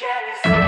When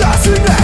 Nothing. ne?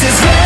This is